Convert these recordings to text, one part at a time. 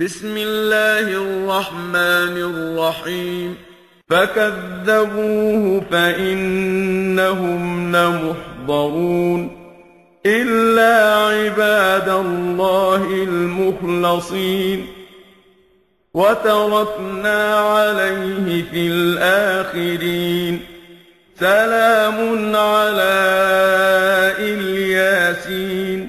بسم الله الرحمن الرحيم فكذبوه فإنهم لمحضرون إلا عباد الله المخلصين وتركنا عليه في الآخرين سلام على إلياسين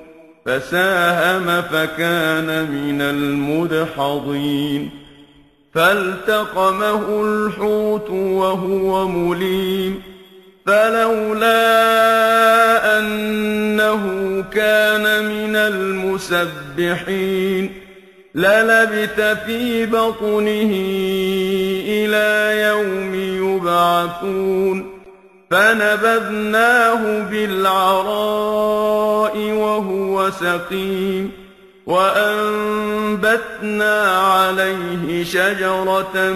فساهم فكان من المدحضين. فالتقمه الحوت وهو مليم. فلولا أنه كان من المسبحين للبث في بطنه إلى يوم يبعثون. فنبذناه بالعراء وهو سقيم وأنبتنا عليه شجرة